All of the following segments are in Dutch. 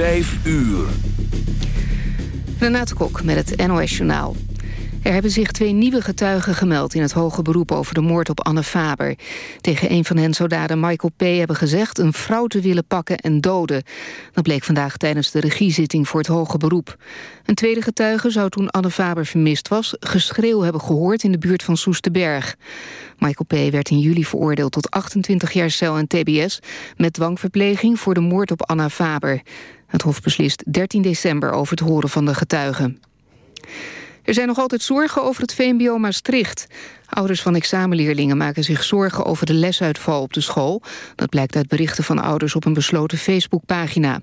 5 uur. Renate Kok met het NOS Journaal. Er hebben zich twee nieuwe getuigen gemeld in het hoge beroep over de moord op Anne Faber. Tegen een van hen zou dader Michael P. hebben gezegd een vrouw te willen pakken en doden. Dat bleek vandaag tijdens de regiezitting voor het hoge beroep. Een tweede getuige zou toen Anne Faber vermist was geschreeuw hebben gehoord in de buurt van Soesterberg. Michael P. werd in juli veroordeeld tot 28 jaar cel en tbs... met dwangverpleging voor de moord op Anna Faber. Het Hof beslist 13 december over het horen van de getuigen. Er zijn nog altijd zorgen over het VMBO Maastricht. Ouders van examenleerlingen maken zich zorgen over de lesuitval op de school. Dat blijkt uit berichten van ouders op een besloten Facebookpagina.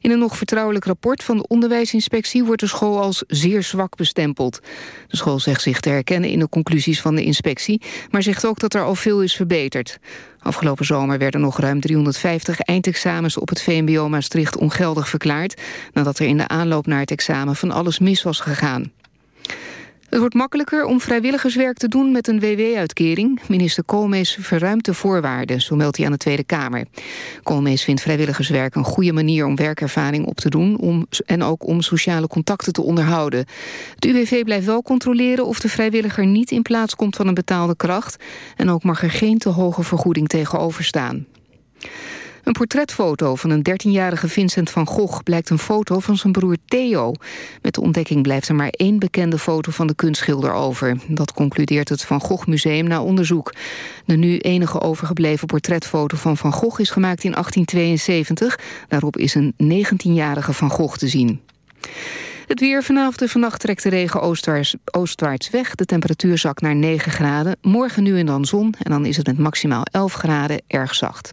In een nog vertrouwelijk rapport van de onderwijsinspectie... wordt de school als zeer zwak bestempeld. De school zegt zich te herkennen in de conclusies van de inspectie... maar zegt ook dat er al veel is verbeterd. Afgelopen zomer werden nog ruim 350 eindexamens op het VMBO Maastricht ongeldig verklaard... nadat er in de aanloop naar het examen van alles mis was gegaan. Het wordt makkelijker om vrijwilligerswerk te doen met een WW-uitkering. Minister Koolmees verruimt de voorwaarden, zo meldt hij aan de Tweede Kamer. Koolmees vindt vrijwilligerswerk een goede manier om werkervaring op te doen... En ook om sociale contacten te onderhouden. Het UWV blijft wel controleren of de vrijwilliger niet in plaats komt van een betaalde kracht... en ook mag er geen te hoge vergoeding tegenover staan. Een portretfoto van een 13-jarige Vincent van Gogh... blijkt een foto van zijn broer Theo. Met de ontdekking blijft er maar één bekende foto van de kunstschilder over. Dat concludeert het Van Gogh Museum na onderzoek. De nu enige overgebleven portretfoto van Van Gogh is gemaakt in 1872. Daarop is een 19-jarige Van Gogh te zien. Het weer vanavond en vannacht trekt de regen oostwaarts, oostwaarts weg. De temperatuur zakt naar 9 graden. Morgen nu en dan zon en dan is het met maximaal 11 graden erg zacht.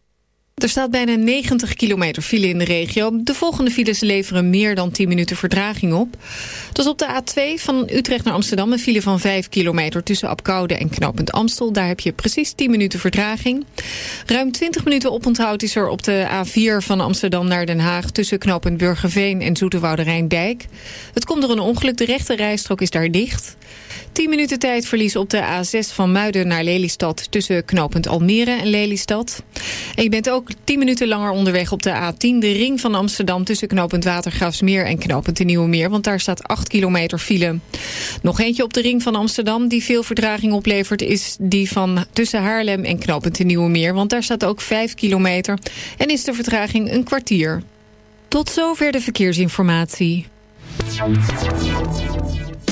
Er staat bijna 90 kilometer file in de regio. De volgende files leveren meer dan 10 minuten verdraging op. Dat op de A2 van Utrecht naar Amsterdam... een file van 5 kilometer tussen Apkoude en Knooppunt Amstel. Daar heb je precies 10 minuten verdraging. Ruim 20 minuten oponthoud is er op de A4 van Amsterdam naar Den Haag... tussen Knooppunt Burgerveen en Zoeterwoude Rijndijk. Het komt door een ongeluk, de rechte rijstrook is daar dicht... 10 minuten tijdverlies op de A6 van Muiden naar Lelystad... tussen knooppunt Almere en Lelystad. En je bent ook 10 minuten langer onderweg op de A10... de ring van Amsterdam tussen knooppunt Watergraafsmeer... en knooppunt de Nieuwe Meer, want daar staat 8 kilometer file. Nog eentje op de ring van Amsterdam die veel verdraging oplevert... is die van tussen Haarlem en knooppunt de Nieuwe Meer... want daar staat ook 5 kilometer en is de vertraging een kwartier. Tot zover de verkeersinformatie.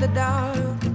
the dark.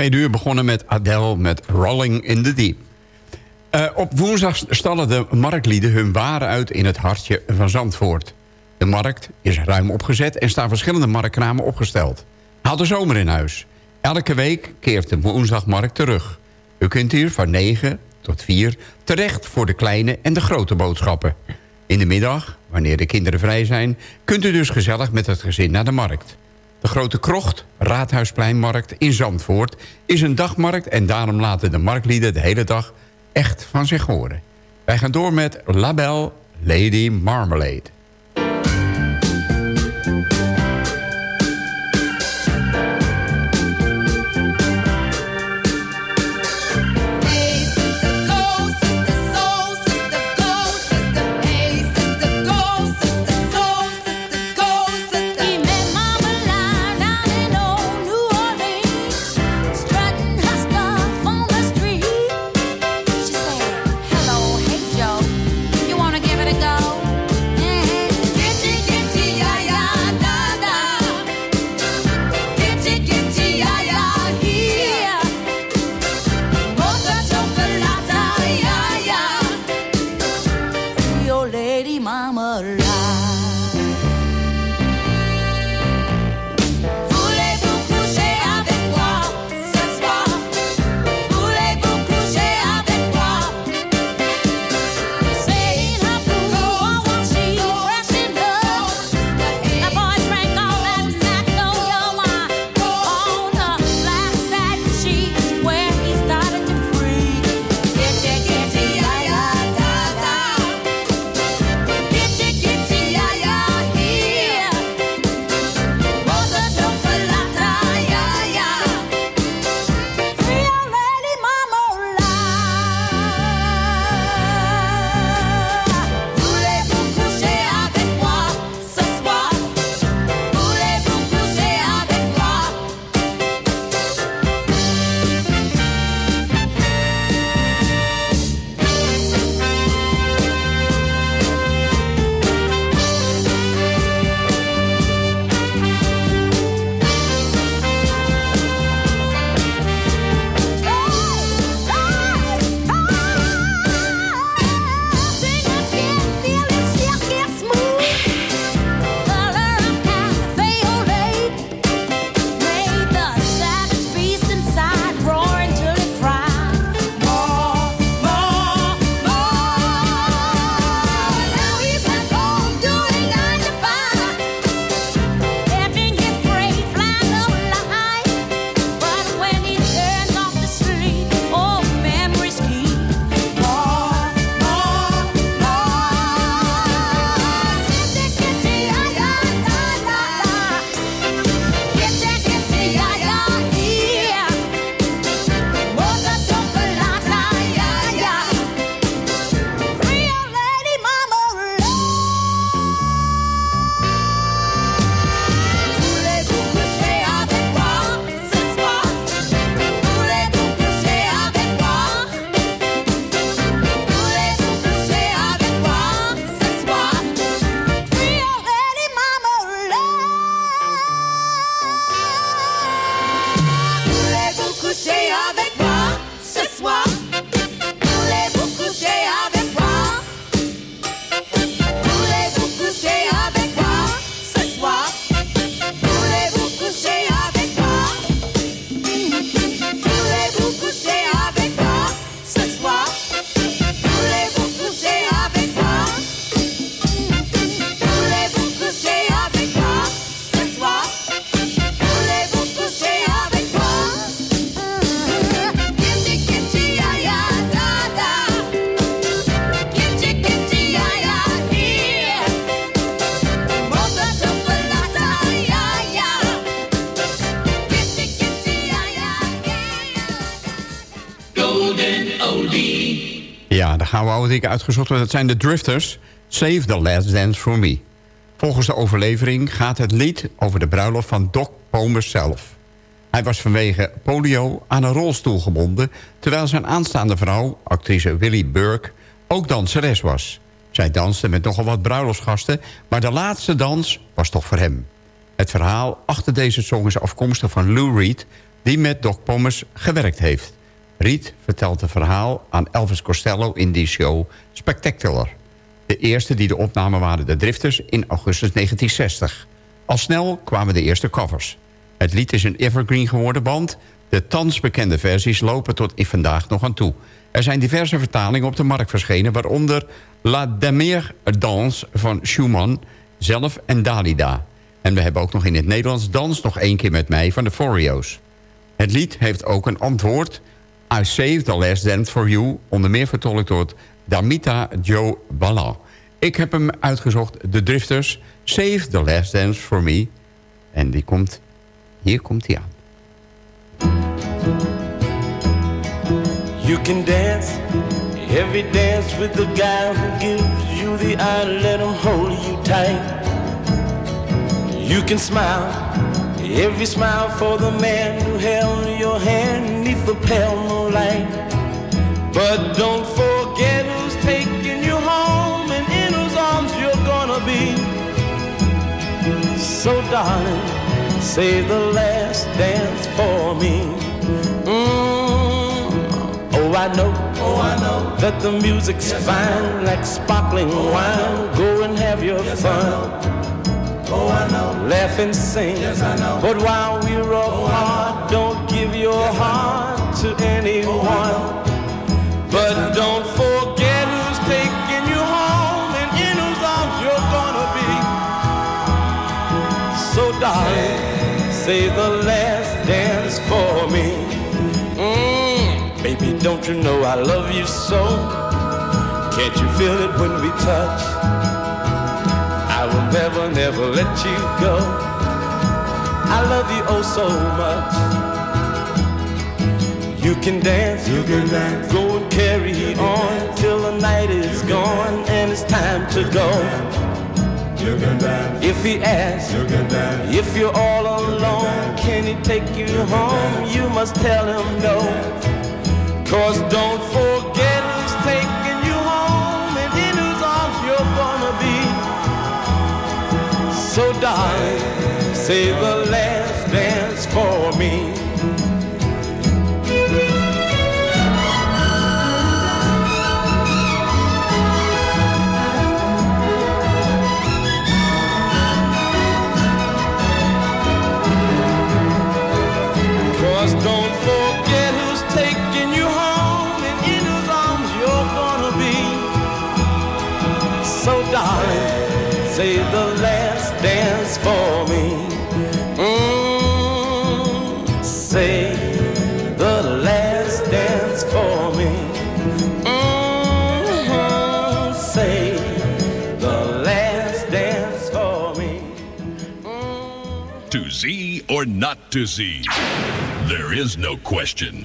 tweede uur begonnen met Adele met Rolling in the Deep. Eh, op woensdag stallen de marktlieden hun waren uit in het hartje van Zandvoort. De markt is ruim opgezet en staan verschillende marktkramen opgesteld. Haal de zomer in huis. Elke week keert de woensdagmarkt terug. U kunt hier van 9 tot 4 terecht voor de kleine en de grote boodschappen. In de middag, wanneer de kinderen vrij zijn... kunt u dus gezellig met het gezin naar de markt. De Grote Krocht, Raadhuispleinmarkt in Zandvoort... is een dagmarkt en daarom laten de marktlieden de hele dag echt van zich horen. Wij gaan door met Label Lady Marmalade. Die ik uitgezocht heb... dat zijn de Drifters, Save the Last Dance for Me. Volgens de overlevering gaat het lied over de bruiloft van Doc Pomus zelf. Hij was vanwege polio aan een rolstoel gebonden... terwijl zijn aanstaande vrouw, actrice Willie Burke, ook danseres was. Zij danste met nogal wat bruiloftsgasten... maar de laatste dans was toch voor hem. Het verhaal achter deze song is afkomstig van Lou Reed... die met Doc Pomus gewerkt heeft. Reed vertelt het verhaal aan Elvis Costello in die show Spectacular. De eerste die de opname waren de Drifters in augustus 1960. Al snel kwamen de eerste covers. Het lied is een evergreen geworden, want de thans bekende versies lopen tot in vandaag nog aan toe. Er zijn diverse vertalingen op de markt verschenen... waaronder La Dernière Danse van Schumann zelf en Dalida. En we hebben ook nog in het Nederlands Dans nog één keer met mij van de Foreos. Het lied heeft ook een antwoord... I Saved the Last Dance for You... onder meer vertolkt door Damita Joe Balla. Ik heb hem uitgezocht, de Drifters... Save the Last Dance for Me. En die komt... Hier komt hij aan. You can dance every dance with the guy who gives you the eye, let him hold you tight. You can smile every smile for the man who held your hand neath the pale moonlight. But don't forget who's taking you home and in whose arms you're gonna be. So darling, save the last dance for me. Mm. Oh, I know, oh, I know that the music's fine, like sparkling wine. Go and have your fun. Oh, I know. Laugh and sing. Yes, I know. But while we're apart, don't give your heart to anyone. But don't forget who's taking you home and in whose arms you're gonna be. So, darling, say the last dance for me. Mm, baby, don't you know I love you so? Can't you feel it when we touch? I will never, never let you go. I love you oh so much. You can dance, you can dance. Go and carry on till the night is gone and it's time to go. You can dance. If he asks, you can dance. If you're all alone, can he take you home? You must tell him no. Cause don't forget So darling, say the last dance for me. Or not to Z? There is no question.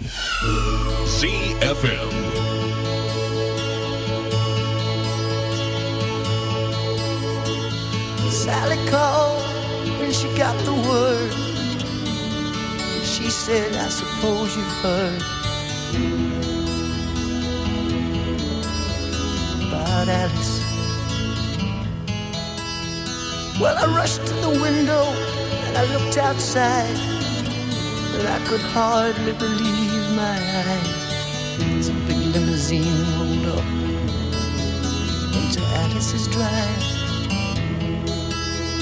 ZFM. Sally called when she got the word. She said, I suppose you've heard about Alice. Well, I rushed to the window I looked outside, but I could hardly believe my eyes. Some big limousine rolled up into Alice's drive.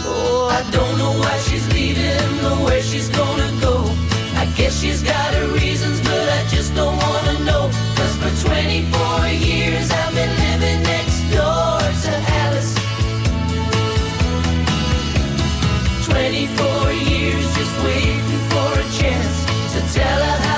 Oh, I don't know why she's leaving or where she's gonna go. I guess she's got her reasons, but I just don't wanna know. Cause for 24 years I've been living next door to 24 years just waiting for a chance to tell her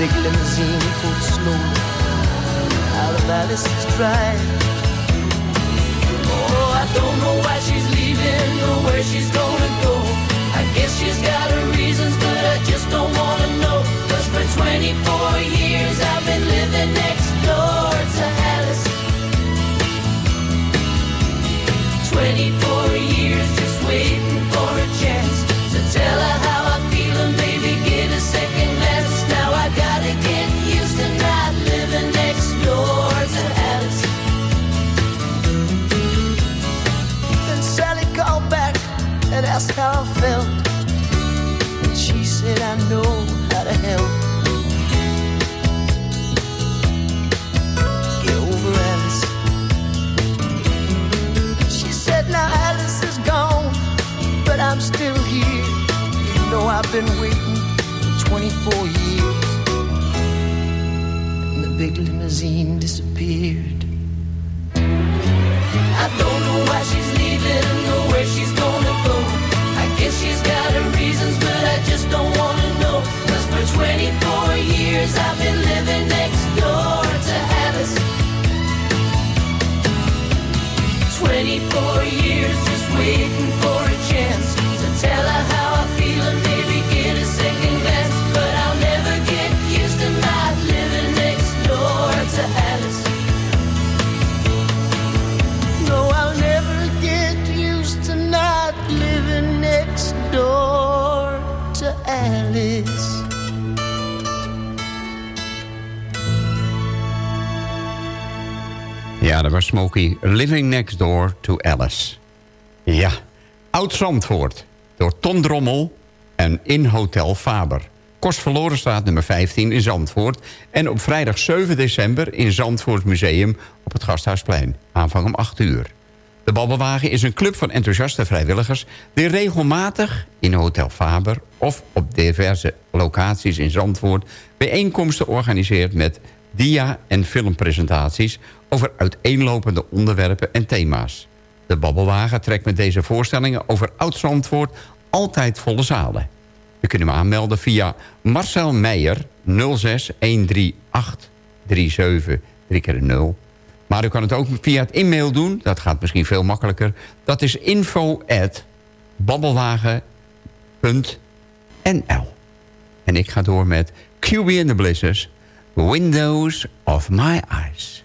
big limousine pulled slowly out of Alice's drive. Oh, I don't know why she's leaving or where she's gonna go. I guess she's got her reasons, but I just don't wanna know. Cause for 24 years I've been living next door to Alice. 24 know I've been waiting for 24 years. And the big limousine disappeared. I don't know why she's leaving or where she's gonna go. I guess she's got her reasons, but I just don't wanna know. Cause for 24 years I've been was Smokey. Living Next Door to Alice. Ja, Oud Zandvoort. Door Ton Drommel en in Hotel Faber. Kost verloren staat nummer 15 in Zandvoort. En op vrijdag 7 december in Zandvoort Museum op het Gasthuisplein. Aanvang om 8 uur. De Babbelwagen is een club van enthousiaste vrijwilligers... die regelmatig in Hotel Faber of op diverse locaties in Zandvoort... bijeenkomsten organiseert met dia- en filmpresentaties... over uiteenlopende onderwerpen en thema's. De Babbelwagen trekt met deze voorstellingen over Oud-Zandvoort... altijd volle zalen. U kunt hem aanmelden via Marcel Meijer 06 138 37 3 keer 0 maar u kan het ook via het e-mail doen. Dat gaat misschien veel makkelijker. Dat is info babbelwagen.nl En ik ga door met QB and the Blizzards. Windows of my eyes.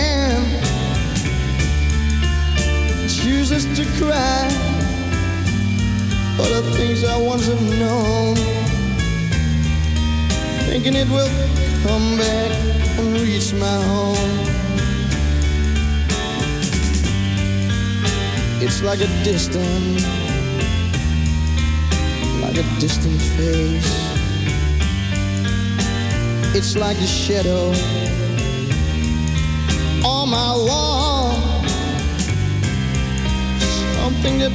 chooses to cry for the things I once have known, thinking it will come back and reach my home. It's like a distant, like a distant face. It's like a shadow on my wall something that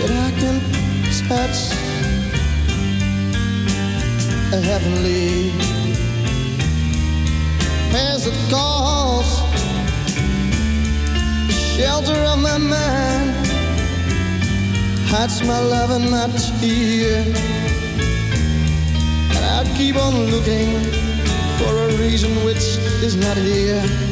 that I can touch. A heavenly as it calls shelter of my mind hides my love and my tear and I keep on looking for a reason which is not here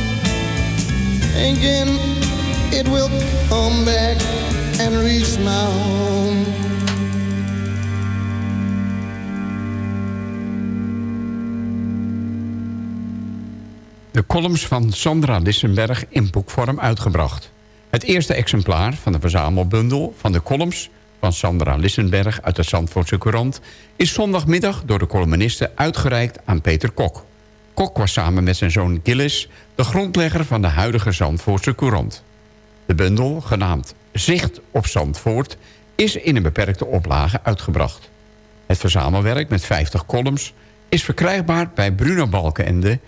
thinking it will come back and reach my home. De columns van Sandra Lissenberg in boekvorm uitgebracht. Het eerste exemplaar van de verzamelbundel van de columns van Sandra Lissenberg uit de Zandvoortse Courant... is zondagmiddag door de columnisten uitgereikt aan Peter Kok. Kok was samen met zijn zoon Gillis de grondlegger van de huidige Zandvoortse Courant. De bundel, genaamd Zicht op Zandvoort, is in een beperkte oplage uitgebracht. Het verzamelwerk met 50 columns is verkrijgbaar bij Bruno Balkenende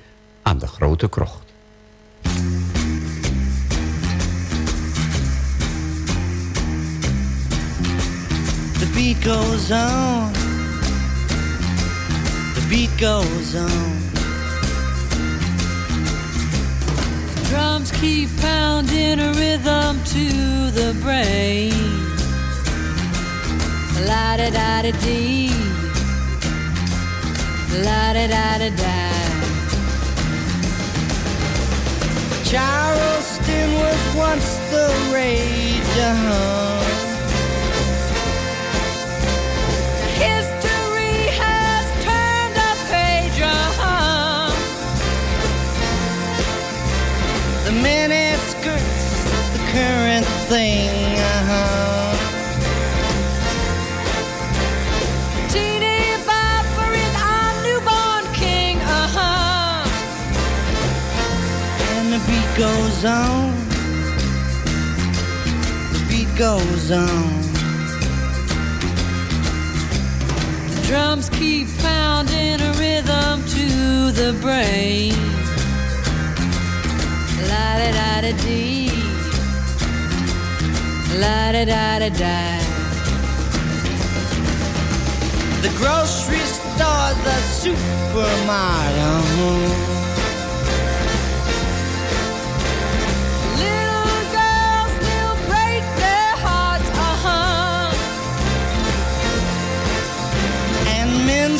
aan de Grote Krocht. The beat goes on. The beat goes on. Drums keep pounding a rhythm to the brain. La da da da dee. La da da da da. Charleston was once the rage, uh-huh. On. The beat goes on. Drums keep pounding a rhythm to the brain. La da da da dee. La da da da da. The grocery store, the supermarket.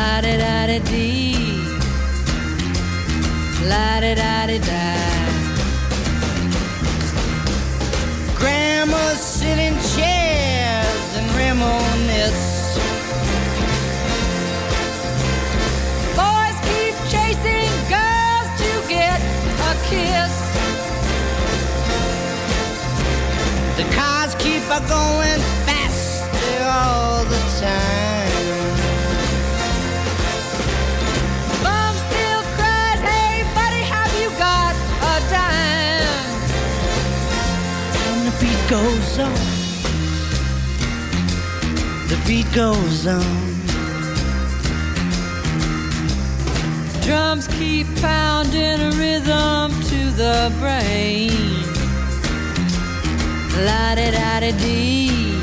La da da da dee. La da da da da. Grandmas sit in chairs and reminisce. Boys keep chasing girls to get a kiss. The cars keep a going faster all the time. Goes on. The beat goes on. Drums keep pounding a rhythm to the brain. La da da da dee.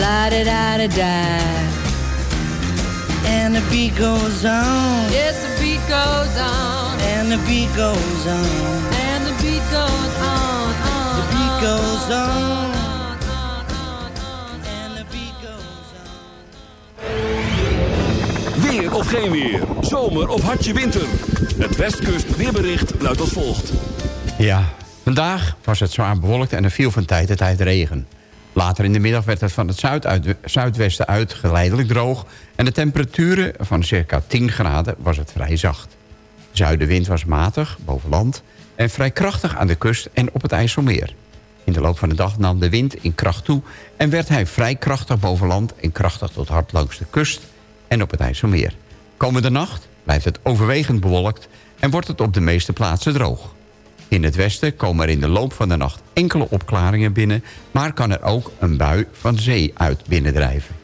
La da da da da. And the beat goes on. Yes, the beat goes on. And the beat goes on. And the beat goes on. On The beat goes on. Weer of geen weer. Zomer of hartje winter. Het Westkust weerbericht luidt als volgt. Ja, vandaag was het zwaar bewolkt en er viel van tijd tot tijd regen. Later in de middag werd het van het zuid uit, zuidwesten uit geleidelijk droog... en de temperaturen van circa 10 graden was het vrij zacht. zuidenwind was matig, boven land... en vrij krachtig aan de kust en op het IJsselmeer. In de loop van de dag nam de wind in kracht toe... en werd hij vrij krachtig boven land en krachtig tot hard langs de kust... en op het IJsselmeer. Komende nacht blijft het overwegend bewolkt... en wordt het op de meeste plaatsen droog. In het westen komen er in de loop van de nacht enkele opklaringen binnen... maar kan er ook een bui van zee uit binnendrijven.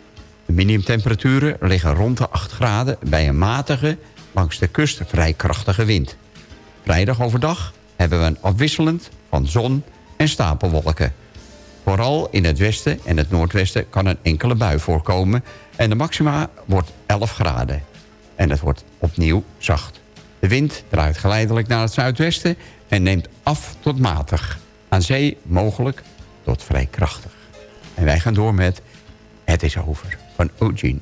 De minimumtemperaturen liggen rond de 8 graden... bij een matige, langs de kust vrij krachtige wind. Vrijdag overdag hebben we een afwisselend van zon en stapelwolken. Vooral in het westen en het noordwesten kan een enkele bui voorkomen... en de maxima wordt 11 graden. En het wordt opnieuw zacht. De wind draait geleidelijk naar het zuidwesten en neemt af tot matig. Aan zee mogelijk tot vrij krachtig. En wij gaan door met Het is over van Eugene.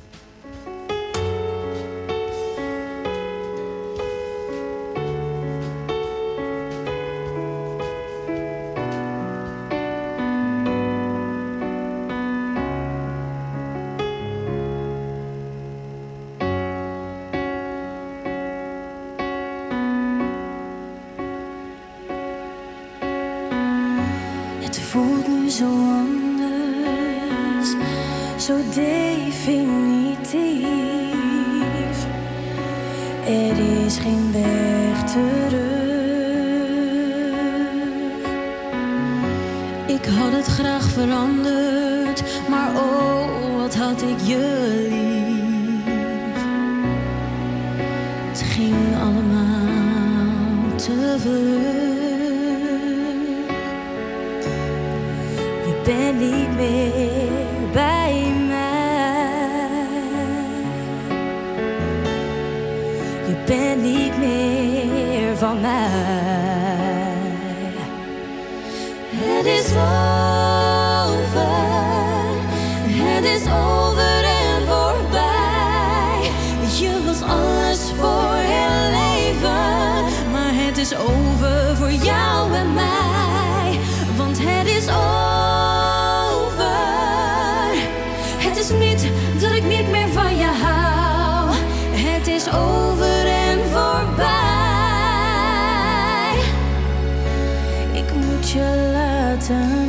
Laten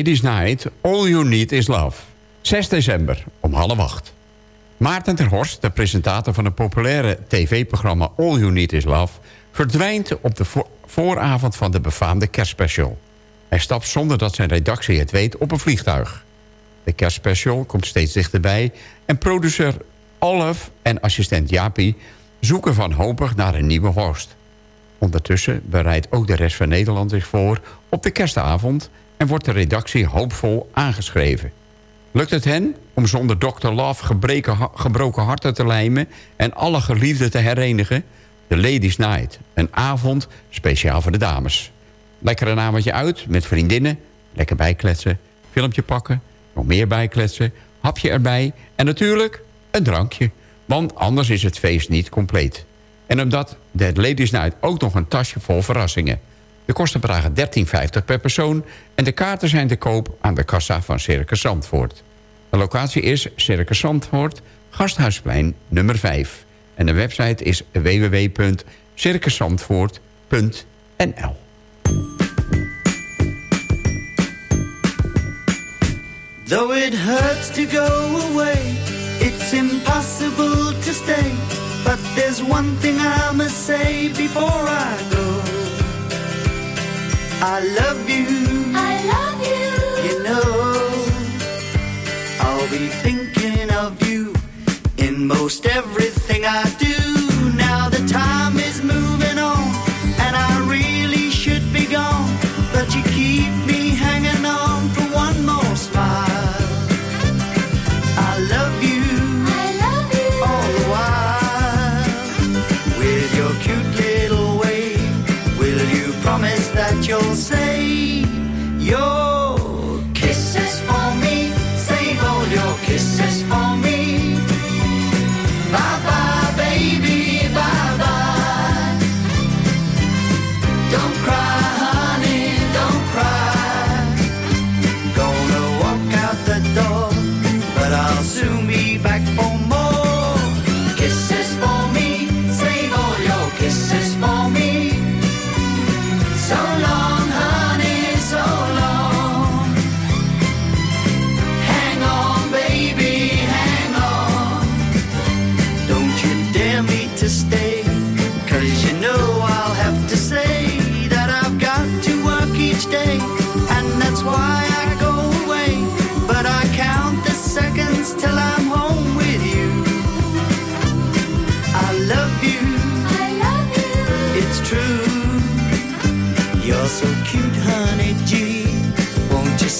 Ladies Night, All You Need Is Love. 6 december, om half acht. Maarten ter Horst, de presentator van het populaire tv-programma All You Need Is Love... verdwijnt op de vo- vooravond van de befaamde kerstspecial. Hij stapt zonder dat zijn redactie het weet op een vliegtuig. De kerstspecial komt steeds dichterbij... en producer Olaf en assistent Jaapie zoeken wanhopig naar een nieuwe host. Ondertussen bereidt ook de rest van Nederland zich voor op de kerstavond... en wordt de redactie hoopvol aangeschreven. Lukt het hen om zonder Dr. Love gebreken, gebroken harten te lijmen... en alle geliefden te herenigen? De Ladies Night, een avond speciaal voor de dames. Lekker een avondje uit met vriendinnen, lekker bijkletsen... filmpje pakken, nog meer bijkletsen, hapje erbij... en natuurlijk een drankje, want anders is het feest niet compleet. En omdat de Ladies Night ook nog een tasje vol verrassingen. De kosten bedragen 13,50 per persoon... en de kaarten zijn te koop aan de kassa van Circus Zandvoort. De locatie is Circus Zandvoort, Gasthuisplein nummer 5. En de website is www.circuszandvoort.nl Though it hurts to go away, it's impossible to stay. But there's one thing I must say before I go. I love you. I love you. You know, I'll be thinking of you in most everything I do.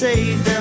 Save them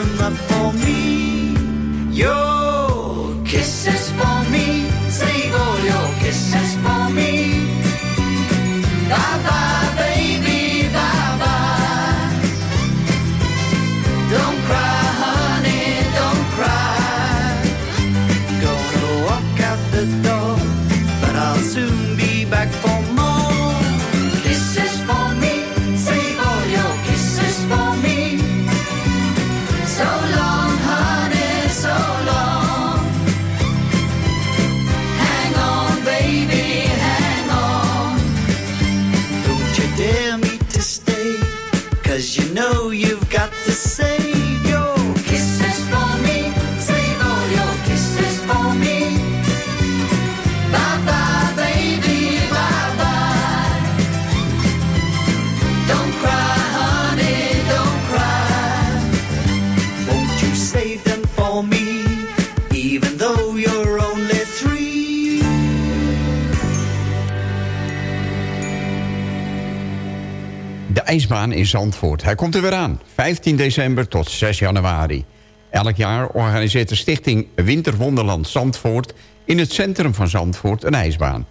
in Zandvoort. Hij komt er weer aan. 15 december tot 6 januari. Elk jaar organiseert de stichting Winterwonderland Zandvoort... in het centrum van Zandvoort een ijsbaan.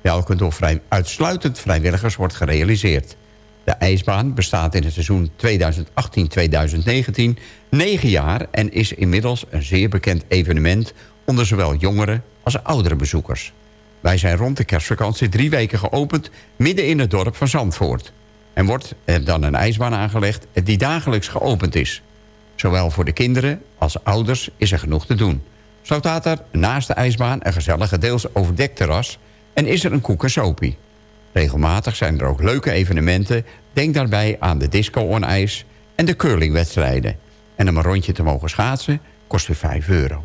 Welke door vrij, uitsluitend vrijwilligers wordt gerealiseerd. De ijsbaan bestaat in het seizoen 2018-2019 negen jaar... en is inmiddels een zeer bekend evenement... onder zowel jongere als oudere bezoekers. Wij zijn rond de kerstvakantie drie weken geopend... midden in het dorp van Zandvoort. En wordt er dan een ijsbaan aangelegd die dagelijks geopend is. Zowel voor de kinderen als ouders is er genoeg te doen. Zo staat er naast de ijsbaan een gezellige deels overdekt terras... en is er een koek en sopie. Regelmatig zijn er ook leuke evenementen. Denk daarbij aan de disco on ijs en de curlingwedstrijden. En om een rondje te mogen schaatsen kost weer 5 euro.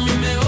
mí me oh.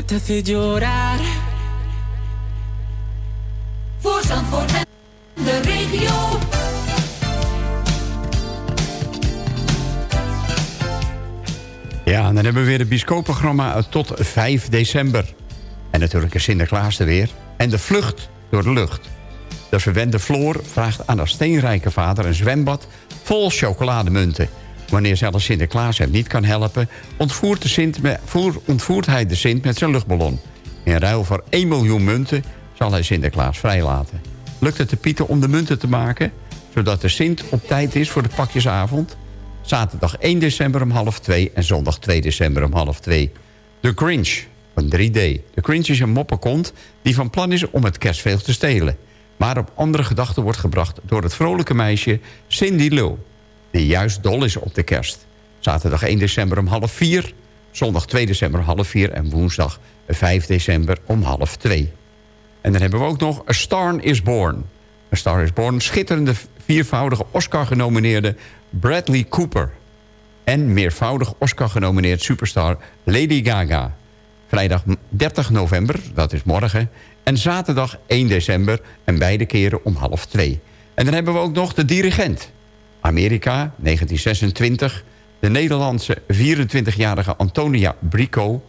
que te hace llorar. Voor Zandvoort en de regio. Ja, en dan hebben we weer het bioscoopprogramma tot 5 december. En natuurlijk is Sinterklaas er weer. En de vlucht door de lucht. De verwende Floor vraagt aan haar steenrijke vader een zwembad vol chocolademunten. Wanneer zelfs Sinterklaas hem niet kan helpen... ontvoert, de Sint ontvoert hij de Sint met zijn luchtballon. In ruil voor 1 miljoen munten zal hij Sinterklaas vrijlaten. Lukt het de Pieter om de munten te maken... zodat de Sint op tijd is voor de pakjesavond? Zaterdag 1 december om half 2 en zondag 2 december om half 2. The Grinch van 3D. De Grinch is een moppenkont die van plan is om het kerstveeg te stelen. Maar op andere gedachten wordt gebracht door het vrolijke meisje Cindy Lou. Die juist dol is op de kerst. Zaterdag 1 december om half 4. Zondag 2 december om half 4 en woensdag 5 december om half 2. En dan hebben we ook nog A Star is Born. A Star is Born, schitterende viervoudige Oscar-genomineerde Bradley Cooper. En meervoudig Oscar-genomineerd superstar Lady Gaga. Vrijdag 30 november, dat is morgen. En zaterdag 1 december en beide keren om half 2. En dan hebben we ook nog de dirigent. Amerika, 1926. De Nederlandse 24-jarige Antonia Brico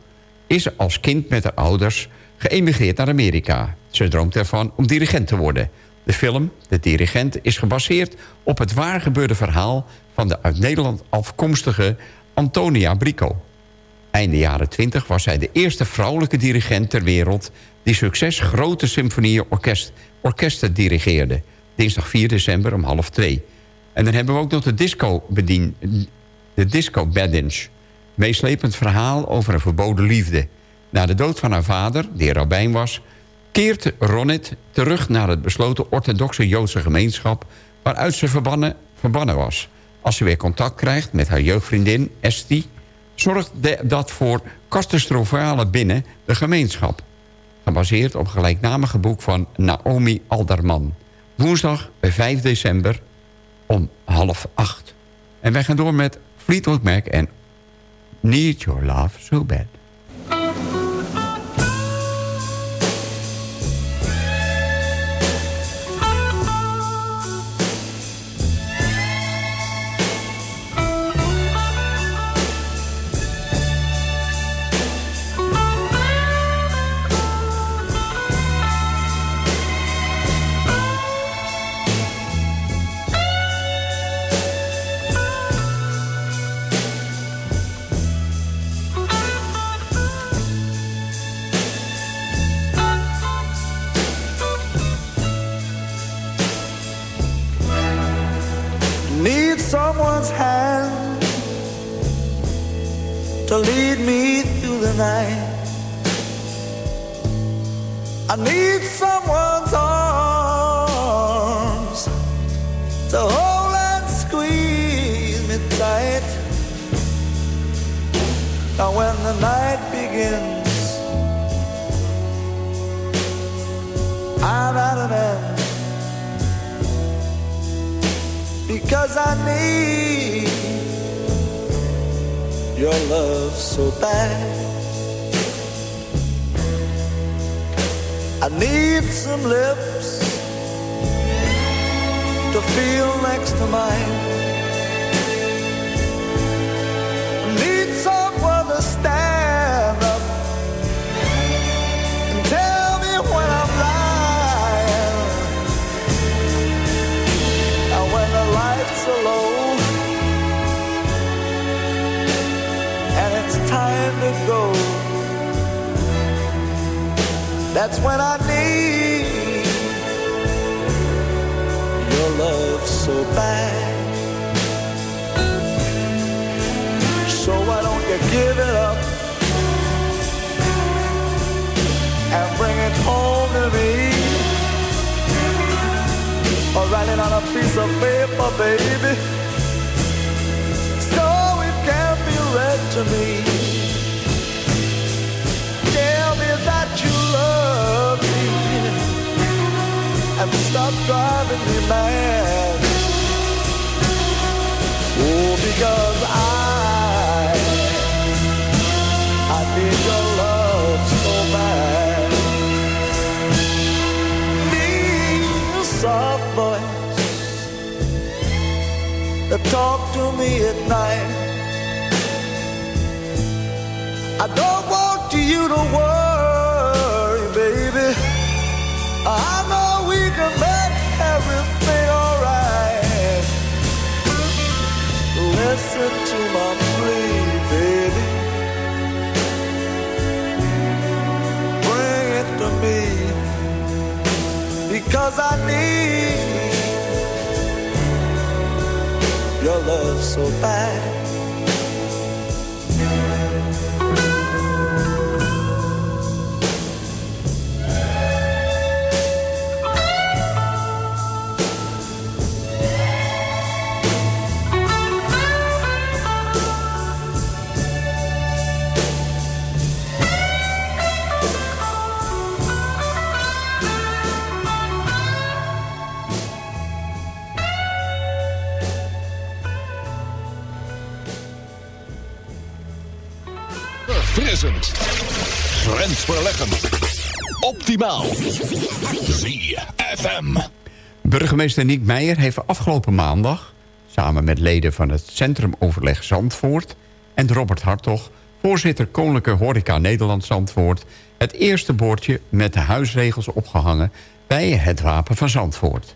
is als kind met haar ouders geëmigreerd naar Amerika. Ze droomt ervan om dirigent te worden. De film, De Dirigent, is gebaseerd op het waargebeurde verhaal... van de uit Nederland afkomstige Antonia Brico. Einde jaren 20 was zij de eerste vrouwelijke dirigent ter wereld... die succes grote symfonieën orkest, orkesten dirigeerde. Dinsdag 4 december om half 2. En dan hebben we ook nog de disco bedien, de disco. Meeslepend verhaal over een verboden liefde. Na de dood van haar vader, die rabbijn was... keert Ronit terug naar het besloten orthodoxe Joodse gemeenschap... waaruit ze verbannen, verbannen was. Als ze weer contact krijgt met haar jeugdvriendin Esti... zorgt dat voor catastrofale binnen de gemeenschap. Gebaseerd op gelijknamige boek van Naomi Alderman. Woensdag bij 5 december om half acht. En wij gaan door met Fleetwood Mac en Need Your Love So Bad. You give it up and bring it home to me? or write it on a piece of paper, baby. So it can be read to me. Tell me that you love me and stop driving me mad. Oh, because I, that talk to me at night. I don't want you to worry, so bad. Optimaal. ZFM. Burgemeester Niek Meijer heeft afgelopen maandag... samen met leden van het Centrumoverleg Zandvoort... en Robert Hartog, voorzitter Koninklijke Horeca Nederland Zandvoort... het eerste bordje met de huisregels opgehangen... bij het Wapen van Zandvoort.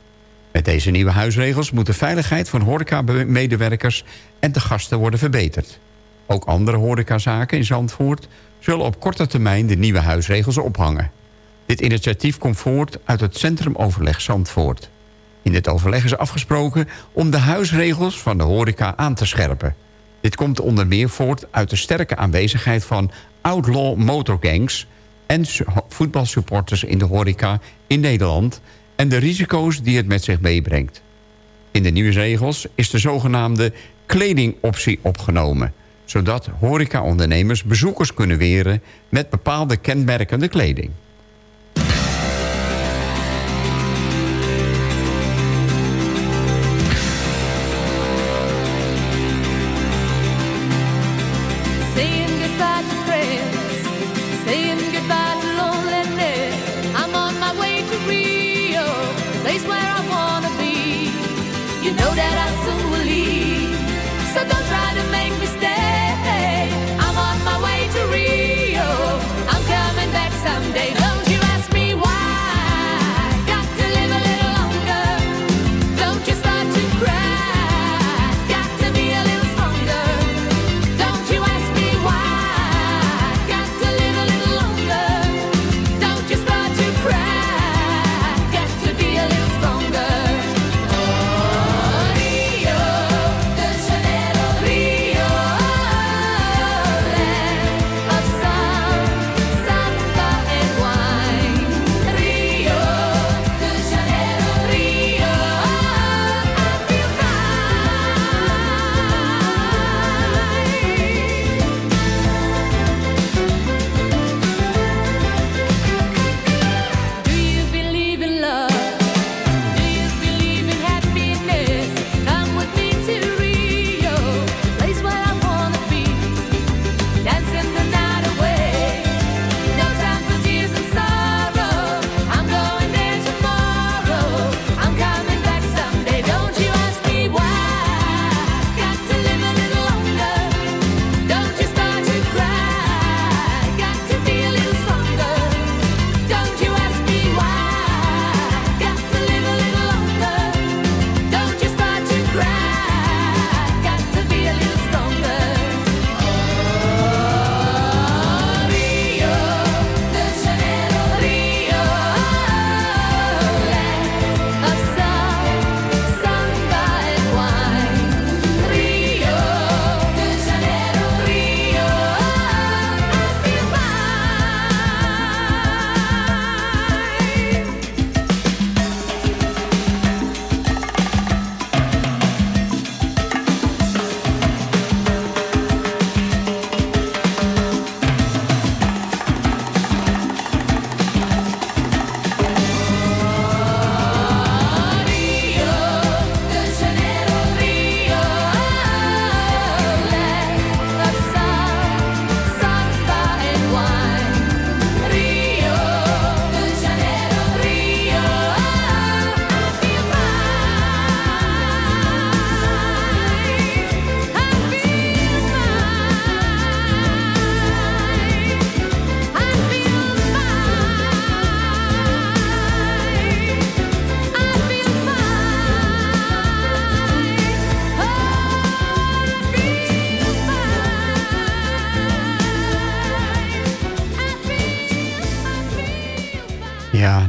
Met deze nieuwe huisregels moet de veiligheid van horeca-medewerkers... en de gasten worden verbeterd. Ook andere horecazaken in Zandvoort... zullen op korte termijn de nieuwe huisregels ophangen. Dit initiatief komt voort uit het Centrumoverleg Zandvoort. In dit overleg is afgesproken om de huisregels van de horeca aan te scherpen. Dit komt onder meer voort uit de sterke aanwezigheid van outlaw motorgangs... en su- voetbalsupporters in de horeca in Nederland... en de risico's die het met zich meebrengt. In de nieuwe regels is de zogenaamde kledingoptie opgenomen... zodat horecaondernemers bezoekers kunnen weren... met bepaalde kenmerkende kleding.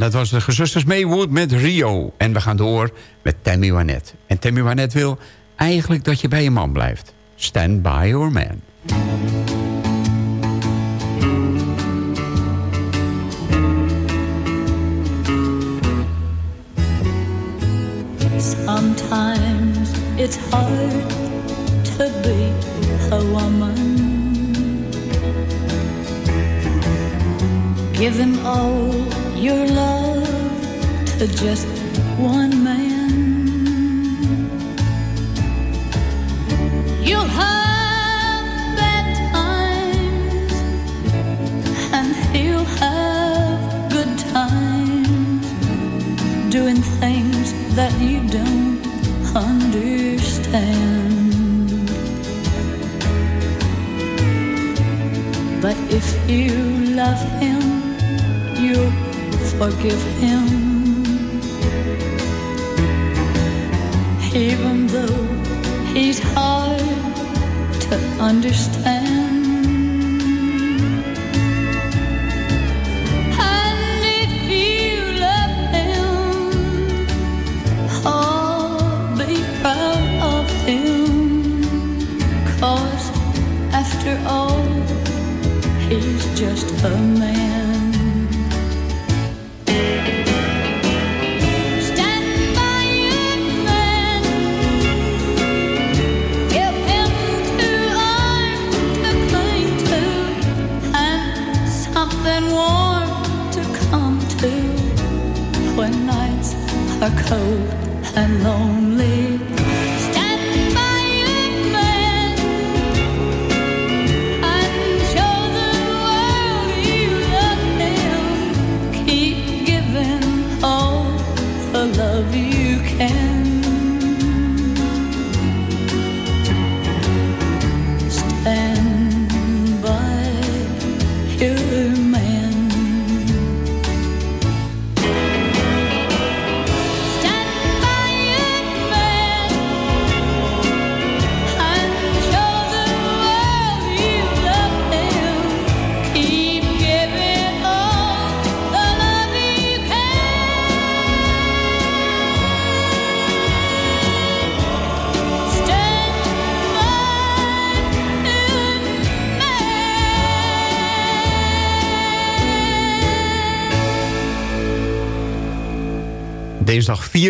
Dat was de gezusters Maywood met Rio. En we gaan door met Tammy Wynette. En Tammy Wynette wil eigenlijk dat je bij je man blijft. Stand by your man. Sometimes it's hard to be a woman. Give him all your love to just one man. You'll have bad times, and he'll have good times doing things that you don't understand. But if you love him, you'll forgive him. Even though he's hard to understand. And if you love him, oh, be proud of him. Cause after all, he's just a man.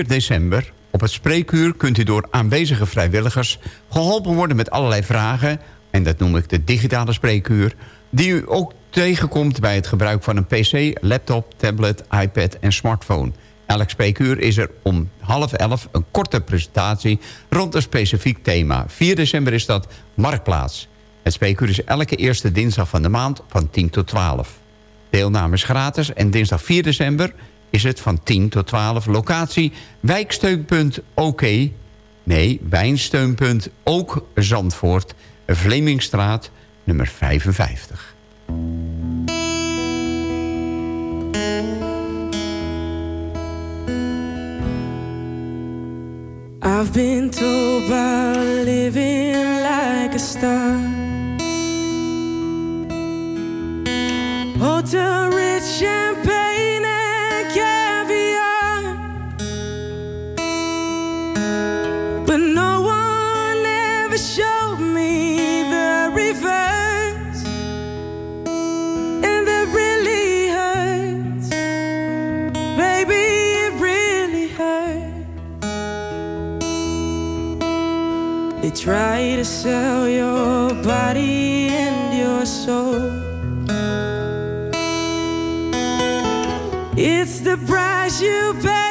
4 december. Op het spreekuur kunt u door aanwezige vrijwilligers... geholpen worden met allerlei vragen... en dat noem ik de digitale spreekuur... die u ook tegenkomt bij het gebruik van een pc, laptop, tablet, iPad en smartphone. Elk spreekuur is er om half elf een korte presentatie... rond een specifiek thema. 4 december is dat Marktplaats. Het spreekuur is elke eerste dinsdag van de maand van 10 tot 12. Deelname is gratis en dinsdag 4 december is het van 10 tot 12. Locatie wijksteunpunt OK. Nee, wijnsteunpunt ook Zandvoort. Vlemingstraat nummer 55. I've been told about living like a star. Hotel rich champagne try to sell your body and your soul. It's the price you pay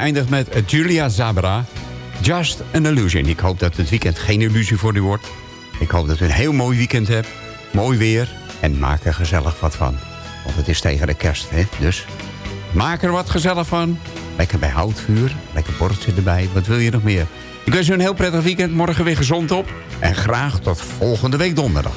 geëindigd met Julia Zabra. Just an illusion. Ik hoop dat het weekend geen illusie voor u wordt. Ik hoop dat u een heel mooi weekend hebt. Mooi weer. En maak er gezellig wat van. Want het is tegen de kerst, hè. Dus maak er wat gezellig van. Lekker bij houtvuur. Lekker borreltje erbij. Wat wil je nog meer? Ik wens u een heel prettig weekend. Morgen weer gezond op. En graag tot volgende week donderdag.